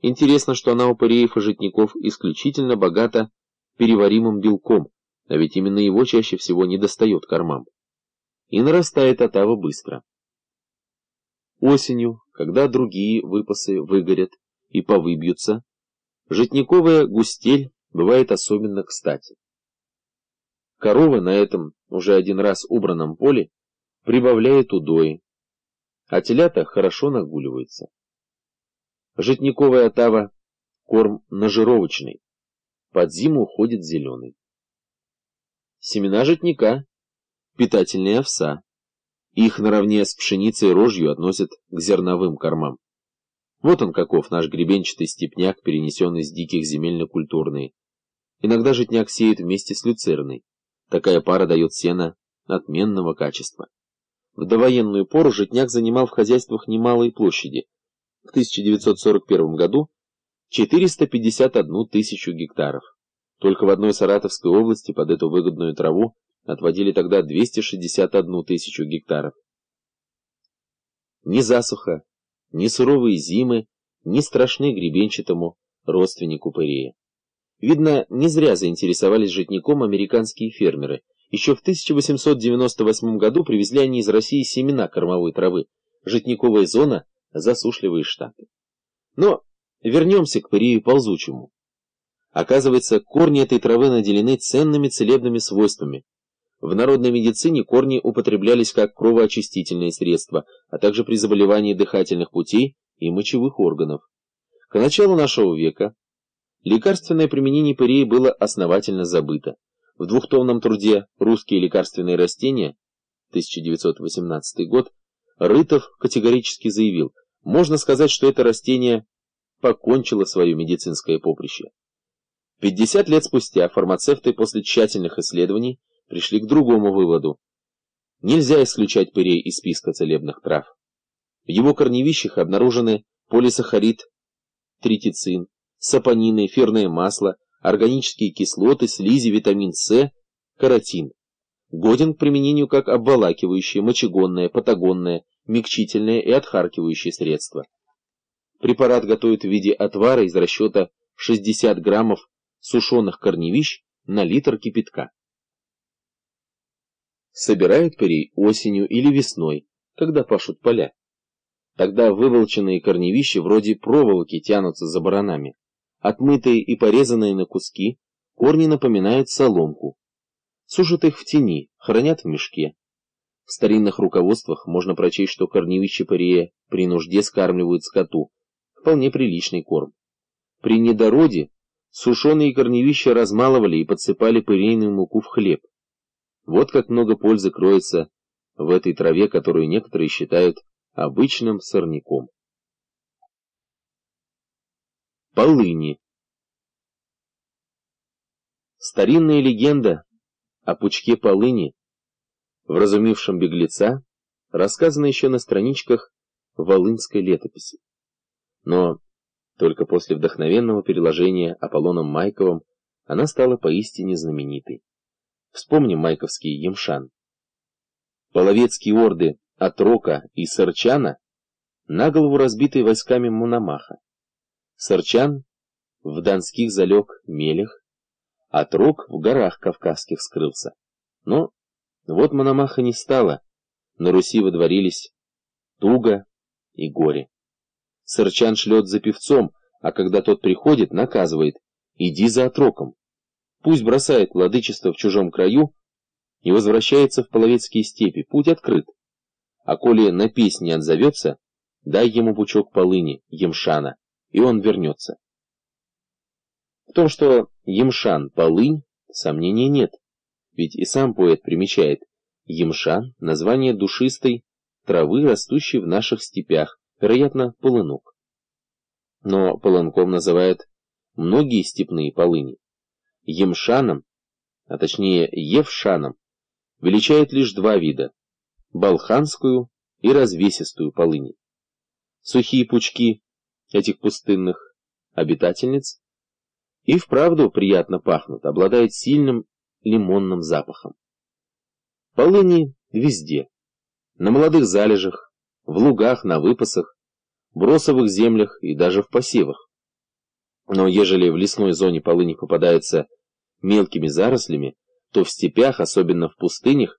Интересно, что она у пареев и житников исключительно богата переваримым белком, а ведь именно его чаще всего не достает кормам. И нарастает отава быстро. Осенью, когда другие выпасы выгорят и повыбьются, житниковая густель бывает особенно кстати. Корова на этом уже один раз убранном поле прибавляет удои, а телята хорошо нагуливаются. Житниковая отава – корм нажировочный, под зиму уходит зеленый. Семена житника – питательная овса. Их наравне с пшеницей и рожью относят к зерновым кормам. Вот он каков, наш гребенчатый степняк, перенесенный с диких земель на культурные. Иногда житняк сеет вместе с люцерной. Такая пара дает сено отменного качества. В довоенную пору житняк занимал в хозяйствах немалые площади. В 1941 году 451 тысячу гектаров. Только в одной Саратовской области под эту выгодную траву отводили тогда 261 тысячу гектаров. Ни засуха, ни суровые зимы не страшны гребенчатому родственнику пырея. Видно, не зря заинтересовались житником американские фермеры – еще в 1898 году привезли они из России семена кормовой травы, житниковая зона, засушливые штаты. Но вернемся к пырию ползучему. Оказывается, корни этой травы наделены ценными целебными свойствами. В народной медицине корни употреблялись как кровоочистительные средства, а также при заболевании дыхательных путей и мочевых органов. К началу нашего века лекарственное применение пырей было основательно забыто. В двухтомном труде «Русские лекарственные растения» 1918 год Рытов категорически заявил, можно сказать, что это растение покончило свое медицинское поприще. 50 лет спустя фармацевты после тщательных исследований пришли к другому выводу. Нельзя исключать пырей из списка целебных трав. В его корневищах обнаружены полисахарид, тритицин, сапонины, эфирное масло, органические кислоты, слизи, витамин С, каротин. Годен к применению как обволакивающее, мочегонное, патагонное, мягчительное и отхаркивающее средство. Препарат готовят в виде отвара из расчета 60 граммов сушеных корневищ на литр кипятка. Собирают перей осенью или весной, когда пашут поля. Тогда выволченные корневища вроде проволоки тянутся за баранами. Отмытые и порезанные на куски, корни напоминают соломку. Сушат их в тени, хранят в мешке. В старинных руководствах можно прочесть, что корневища парея при нужде скармливают скоту. Вполне приличный корм. При недороде сушеные корневища размалывали и подсыпали пырейную муку в хлеб. Вот как много пользы кроется в этой траве, которую некоторые считают обычным сорняком полыни. Старинная легенда о пучке полыни, вразумившем беглеца, рассказана еще на страничках Волынской летописи. Но только после вдохновенного переложения Аполлоном Майковым она стала поистине знаменитой. Вспомним майковский Емшан. Половецкие орды Атрока и Сарчана на голову разбитые войсками Мономаха. Сарчан в Донских залег Мелех, а Трог в горах Кавказских скрылся. Но вот Мономаха не стало, на Руси водворились туго и горе. Сарчан шлет за певцом, а когда тот приходит, наказывает, иди за отроком. Пусть бросает владычество в чужом краю и возвращается в половецкие степи, путь открыт. А коли на песне отзовется, дай ему пучок полыни, емшана и он вернется. В том, что Емшан – полынь, сомнений нет, ведь и сам поэт примечает Емшан – название душистой травы, растущей в наших степях, вероятно, полынок. Но полынком называют многие степные полыни. Емшаном, а точнее Евшаном, величают лишь два вида – балханскую и развесистую полыни. Сухие пучки этих пустынных обитательниц и вправду приятно пахнут, обладают сильным лимонным запахом. Полыни везде, на молодых залежах, в лугах, на выпасах, бросовых землях и даже в посевах. Но ежели в лесной зоне полыни попадается мелкими зарослями, то в степях, особенно в пустынях,